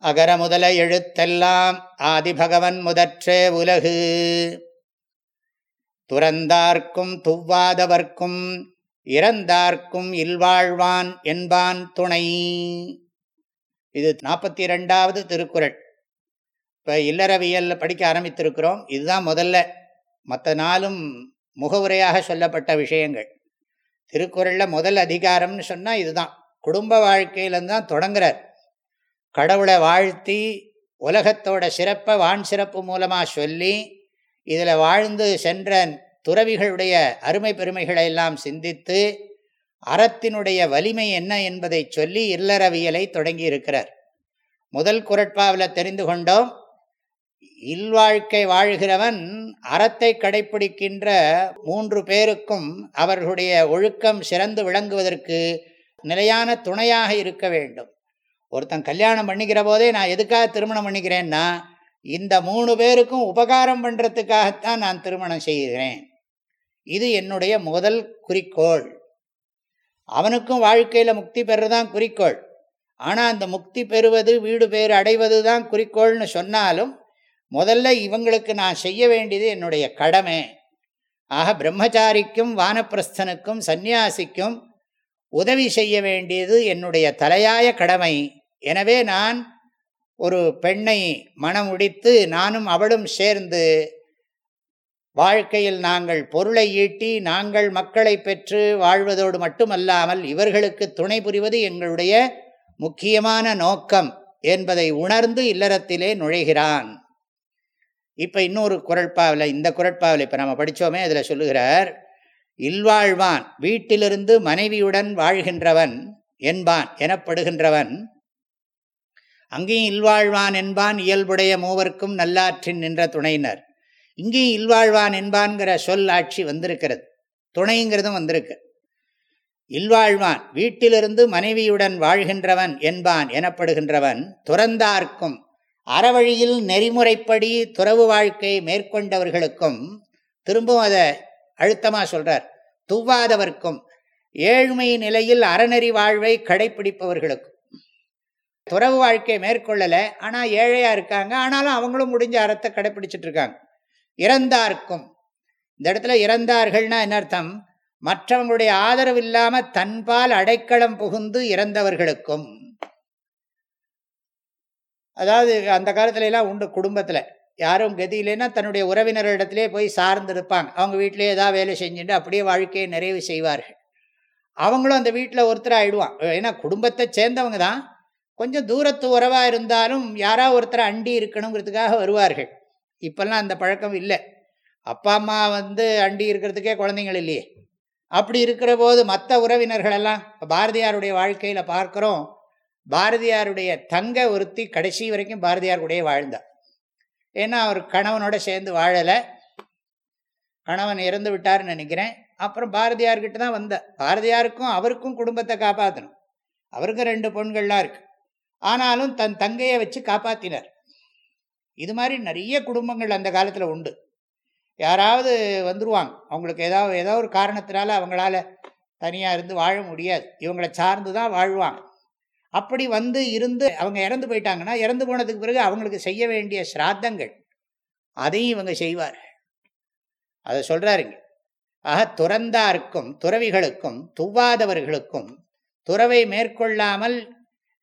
அகர முதல எழுத்தெல்லாம் ஆதிபகவன் முதற்றே உலகு. துறந்தார்க்கும் துவ்வாதவர்க்கும் இறந்தார்க்கும் இல்வாழ்வான் என்பான் துணை. இது நாற்பத்தி ரெண்டாவது திருக்குறள். இப்போ இல்லறவியல் படிக்க ஆரம்பித்திருக்கிறோம். இதுதான் முதல்ல. மற்ற நாளும் முகவுரையாக சொல்லப்பட்ட விஷயங்கள். திருக்குறளில் முதல் அதிகாரம்னு சொன்னால் இதுதான். குடும்ப வாழ்க்கையிலேருந்து தான் தொடங்குறார். கடவுளை வாழ்த்தி உலகத்தோட சிறப்பை வான் சிறப்பு மூலமாக சொல்லி இதில் வாழ்ந்து சென்ற துறவிகளுடைய அருமை பெருமைகளை எல்லாம் சிந்தித்து அறத்தினுடைய வலிமை என்ன என்பதை சொல்லி இல்லறவியலை தொடங்கி இருக்கிறார். முதல் குரட்பாவில் தெரிந்து கொண்டோம் இல்வாழ்க்கை வாழ்கிறவன் அறத்தை கடைபிடிக்கின்ற மூன்று பேருக்கும் அவர்களுடைய ஒழுக்கம் சிறந்து விளங்குவதற்கு நிலையான துணையாக இருக்க வேண்டும். ஒருத்தன் கல்யாணம் பண்ணிக்கிற போதே நான் எதுக்காக திருமணம் பண்ணிக்கிறேன்னா இந்த மூணு பேருக்கும் உபகாரம் பண்ணுறதுக்காகத்தான் நான் திருமணம் செய்கிறேன். இது என்னுடைய முதல் குறிக்கோள். அவனுக்கும் வாழ்க்கையில் முக்தி பெறுறதான் குறிக்கோள். ஆனால் அந்த முக்தி பெறுவது வீடு பேர் அடைவது தான் குறிக்கோள்னு சொன்னாலும் முதல்ல இவங்களுக்கு நான் செய்ய வேண்டியது என்னுடைய கடமை. ஆக பிரம்மச்சாரிக்கும் வானப்பிரஸ்தனுக்கும் சந்நியாசிக்கும் உதவி செய்ய வேண்டியது என்னுடைய தலையாய கடமை. எனவே நான் ஒரு பெண்ணை மனம் உடித்து நானும் அவளும் சேர்ந்து வாழ்க்கையில் நாங்கள் பொருளை ஈட்டி நாங்கள் மக்களை பெற்று வாழ்வதோடு மட்டுமல்லாமல் இவர்களுக்கு துணை புரிவது எங்களுடைய முக்கியமான நோக்கம் என்பதை உணர்ந்து இல்லறத்திலே நுழைகிறான். இப்போ இன்னொரு குரட்பாவில் இந்த குரட்பாவில் இப்போ நம்ம படித்தோமே அதில் சொல்லுகிறார் இல்வாழ்வான் வீட்டிலிருந்து மனைவியுடன் வாழ்கின்றவன் என்பான் எனப்படுகின்றவன் அங்கேயும் இல்வாழ்வான் என்பான் இயல்புடைய மூவர்க்கும் நல்லாற்றின் நின்ற துணையினர். இங்கேயும் இல்வாழ்வான் என்பான்கிற சொல் ஆட்சி வந்திருக்கிறது. துணைங்கிறதும் வந்திருக்கு. இல்வாழ்வான் வீட்டிலிருந்து மனைவியுடன் வாழ்கின்றவன் என்பான் எனப்படுகின்றவன் துறந்தார்க்கும் அறவழியில் நெறிமுறைப்படி துறவு வாழ்க்கை மேற்கொண்டவர்களுக்கும் திரும்பவும் அதை அழுத்தமாக சொல்கிறார் துவாதவர்க்கும் ஏழ்மை நிலையில் அறநெறி வாழ்வை கடைப்பிடிப்பவர்களுக்கும். துறவு வாழ்க்கையை மேற்கொள்ளலை. ஆனால் ஏழையாக இருக்காங்க. ஆனாலும் அவங்களும் முடிஞ்ச அறத்தை கடைப்பிடிச்சிட்டு இருக்காங்க இறந்தார்க்கும். இந்த இடத்துல இறந்தார்கள்னா என்ன அர்த்தம்? மற்றவங்களுடைய ஆதரவு இல்லாமல் தன்பால் அடைக்கலம் புகுந்து இறந்தவர்களுக்கும். அதாவது அந்த காலத்துல எல்லாம் உண்டு குடும்பத்தில். யாரும் கதியிலேன்னா தன்னுடைய உறவினர்களிடத்திலே போய் சார்ந்து இருப்பாங்க அவங்க வீட்டிலே ஏதாவது வேலை செஞ்சுட்டு அப்படியே வாழ்க்கையை நிறைவு செய்வார்கள். அவங்களும் அந்த வீட்டில் ஒருத்தர் ஆகிடுவான் ஏன்னா குடும்பத்தை சேர்ந்தவங்க தான். கொஞ்சம் தூரத்து உறவாக இருந்தாலும் யாராவது ஒருத்தர் அண்டி இருக்கணுங்கிறதுக்காக வருவார்கள். இப்போல்லாம் அந்த பழக்கம் இல்லை. அப்பா அம்மா வந்து அண்டி இருக்கிறதுக்கே குழந்தைங்கள் இல்லையே. அப்படி இருக்கிற போது மற்ற உறவினர்களெல்லாம் இப்போ பாரதியாருடைய வாழ்க்கையில் பார்க்குறோம். பாரதியாருடைய தங்க ஒருத்தி கடைசி வரைக்கும் பாரதியார் கூடயே வாழ்ந்தார் ஏன்னா அவர் கணவனோட சேர்ந்து வாழலை. கணவன் இறந்து விட்டார்னு நினைக்கிறேன். அப்புறம் பாரதியார்கிட்ட தான் வந்த. பாரதியாருக்கும் அவருக்கும் குடும்பத்தை காப்பாற்றணும் அவருக்கும் ரெண்டு பொண்கள்லாம் இருக்கு. ஆனாலும் தன் தங்கையை வச்சு காப்பாற்றினார் இது மாதிரி நிறைய குடும்பங்கள் அந்த காலத்தில் உண்டு. யாராவது வந்துருவாங்க. அவங்களுக்கு ஏதாவது ஏதோ ஒரு காரணத்தினால அவங்களால தனியாக இருந்து வாழ முடியாது. இவங்களை சார்ந்து தான் வாழ்வாங்க. அப்படி வந்து இருந்து அவங்க இறந்து போயிட்டாங்கன்னா இறந்து போனதுக்கு பிறகு அவங்களுக்கு செய்ய வேண்டிய ஸ்ராத்தங்கள் அதையும் இவங்க செய்வார் அதை சொல்கிறாருங்க ஆக துறந்தாருக்கும் துறவிகளுக்கும் துவாதவர்களுக்கும் துறவை மேற்கொள்ளாமல்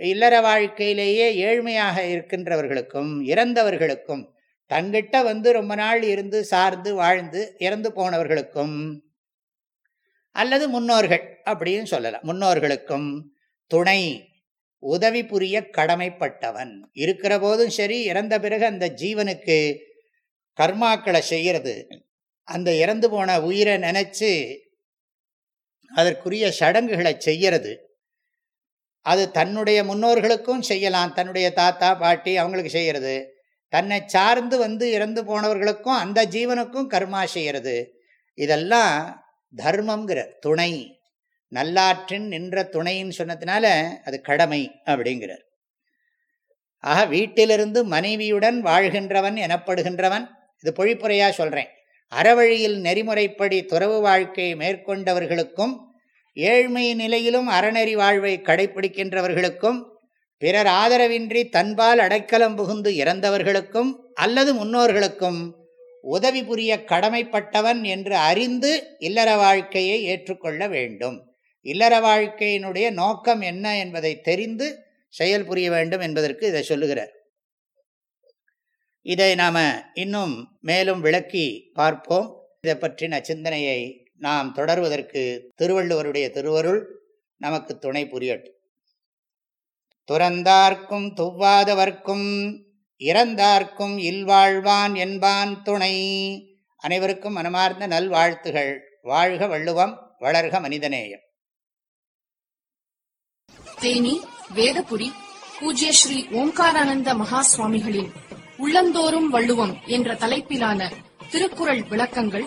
இல்லற வாழ்க்கையிலேயே ஏழ்மையாக இருக்கின்றவர்களுக்கும் இறந்தவர்களுக்கும் தங்கிட்ட வந்து ரொம்ப நாள் இருந்து சார்ந்து வாழ்ந்து இறந்து போனவர்களுக்கும் அல்லது முன்னோர்கள் அப்படின்னு சொல்லலாம். முன்னோர்களுக்கும் துணை உதவி புரிய கடமைப்பட்டவன். இருக்கிற போதும் சரி இறந்த பிறகு அந்த ஜீவனுக்கு கர்மாக்களை செய்கிறது அந்த இறந்து போன உயிரை நினச்சி அதற்குரிய சடங்குகளை செய்யறது. அது தன்னுடைய முன்னோர்களுக்கும் செய்யலாம். தன்னுடைய தாத்தா பாட்டி அவங்களுக்கு செய்கிறது தன்னை சார்ந்து வந்து இறந்து போனவர்களுக்கும் அந்த ஜீவனுக்கும் கர்மா செய்கிறது இதெல்லாம் தர்மங்கிற துணை. நல்லாற்றின் நின்ற துணைன்னு சொன்னதுனால அது கடமை அப்படிங்கிறார். ஆக வீட்டிலிருந்து மனைவியுடன் வாழ்கின்றவன் எனப்படுகின்றவன் இது பொழிப்புரையாக சொல்கிறேன் அறவழியில் நெறிமுறைப்படி துறவு வாழ்க்கையை மேற்கொண்டவர்களுக்கும் ஏழ்மை நிலையிலும் அறநெறி வாழ்வை கடைபிடிக்கின்றவர்களுக்கும் பிறர் ஆதரவின்றி தன்பால் அடைக்கலம் புகுந்து இறந்தவர்களுக்கும் அல்லது முன்னோர்களுக்கும் உதவி புரிய கடமைப்பட்டவன் என்று அறிந்து இல்லற வாழ்க்கையை ஏற்றுக்கொள்ள வேண்டும். இல்லற வாழ்க்கையினுடைய நோக்கம் என்ன என்பதை தெரிந்து செயல் புரிய வேண்டும் என்பதற்கு இதை சொல்லுகிறார். இதை நாம் இன்னும் மேலும் விளக்கி பார்ப்போம். இதை பற்றின சிந்தனையை நாம் தொடர்வதற்கு திருவள்ளுவருடைய திருவருள் நமக்கு துணை புரியட்டும் துறந்தார்க்கும் துவ்வாதவர்க்கும் இறந்தார்க்கும் இல்வாழ்வான் என்பான் துணை. அனைவருக்கும் மனமார்ந்த நல்வாழ்த்துகள். வாழ்க வள்ளுவம் வளர்க மனிதநேயம். தேனி வேதபுரி பூஜ்ய ஸ்ரீ ஓம்காரானந்த மகா சுவாமிகளின் உள்ளந்தோறும் வள்ளுவம் என்ற தலைப்பிலான திருக்குறள் விளக்கங்கள்